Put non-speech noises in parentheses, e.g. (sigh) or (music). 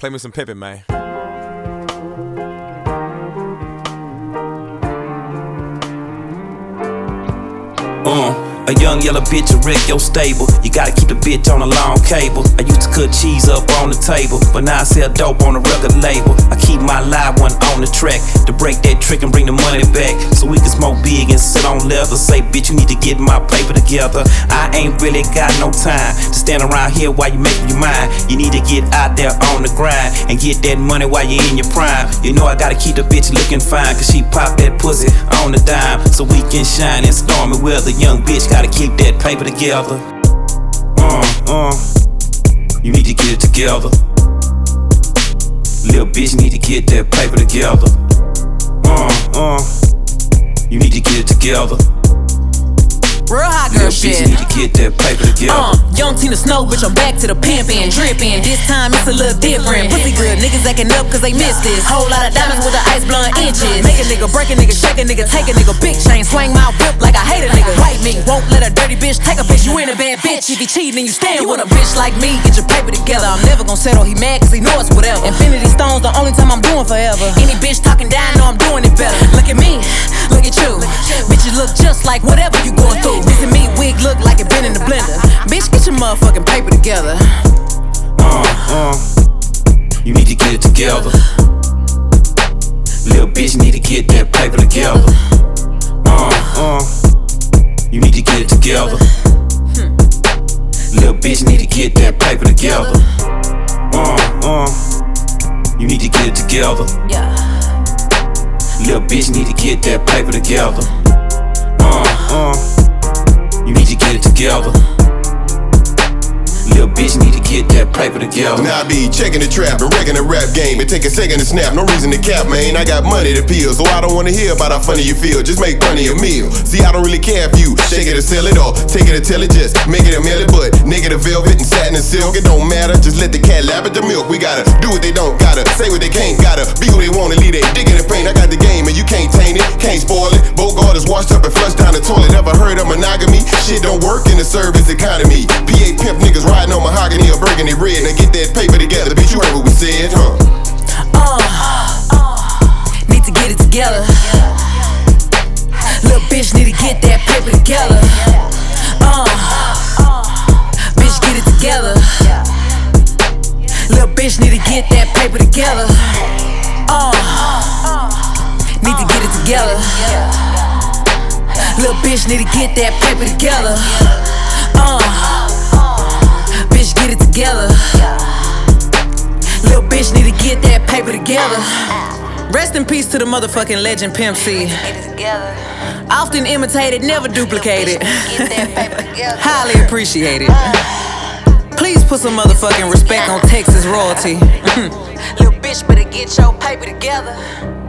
Play me some Pippin, man. A young yellow bitch will wreck your stable. You gotta keep the bitch on a long cable. I used to cut cheese up on the table, but now I sell dope on a record label. I keep my live one on the track to break that trick and bring the money back so we can smoke big and sit on leather. Say, bitch, you need to get my paper together. I ain't really got no time to stand around here while you making your mind. You need to get out there on the grind and get that money while you're in your prime. You know I gotta keep the bitch looking fine, cause she pop that pussy on the dime so we can shine in stormy weather. Young bitch got gotta keep that paper together. Uh, uh, you need to get it together. Little bitch need to get that paper together. Uh, uh, you need to get it together. Real hot girl shit. Need to get that paper together. Uh, young Tina Snow, bitch, I'm back to the pimpin', drippin'. This time it's a little different. Pussy good, niggas acting up cause they missed this. Whole lot of diamonds with the ice blowing inches. Make a nigga break a nigga, shake a nigga, take a nigga, big chain, swing my whip like I hate a nigga. White me, won't let a dirty bitch take a bitch. You ain't a bad bitch if you cheatin' and you stand you with a bitch like me. Get your paper together. I'm never gonna settle. He mad cause he know it's whatever. Infinity stones, the only time I'm doing forever. Any bitch talking down, know I'm doing it better. Look at me, look at you. Bitches look just like whatever you going together. Uh, uh, you need to get it together. Little bitch need to get that paper together. Uh, uh, you need to get it together. Little bitch need to get that paper together. Uh, uh, you need to get it together. Little bitch need to get that paper together. Uh, uh, you need to get it together. Little bitch need to get that paper together. Now I be checking the trap and wrecking the rap game. It take a second to snap, no reason to cap, man. I got money to peel, so I don't wanna hear about how funny you feel. Just make money a meal. See, I don't really care if you shake it or sell it or take it or tell it, just make it a it. But nigga, the velvet and satin and silk, it don't matter. Just let the cat lap at the milk. We gotta do what they don't, gotta say what they can't, gotta be who they wanna leave they dick in the paint. I got the game and you can't taint it, can't spoil it. Bogart washed up and flushed down the toilet. Never heard of monogamy? Shit don't work in the service economy. PA pimp niggas riding on mahogany or burgundy red. Now get that paper together, bitch. You heard what we said, huh? Uh, need to get it together. Little bitch need to get that paper together. Uh, bitch get it together. Little bitch need to get that paper together. Uh, need to get it together. Little bitch need to get that paper together. Uh, bitch get it together. Little bitch need to get that paper together. Rest in peace to the motherfucking legend Pimp C. Often imitated, never duplicated. (laughs) Highly appreciated. Please put some motherfucking respect on Texas royalty. (laughs) Little bitch better get your paper together.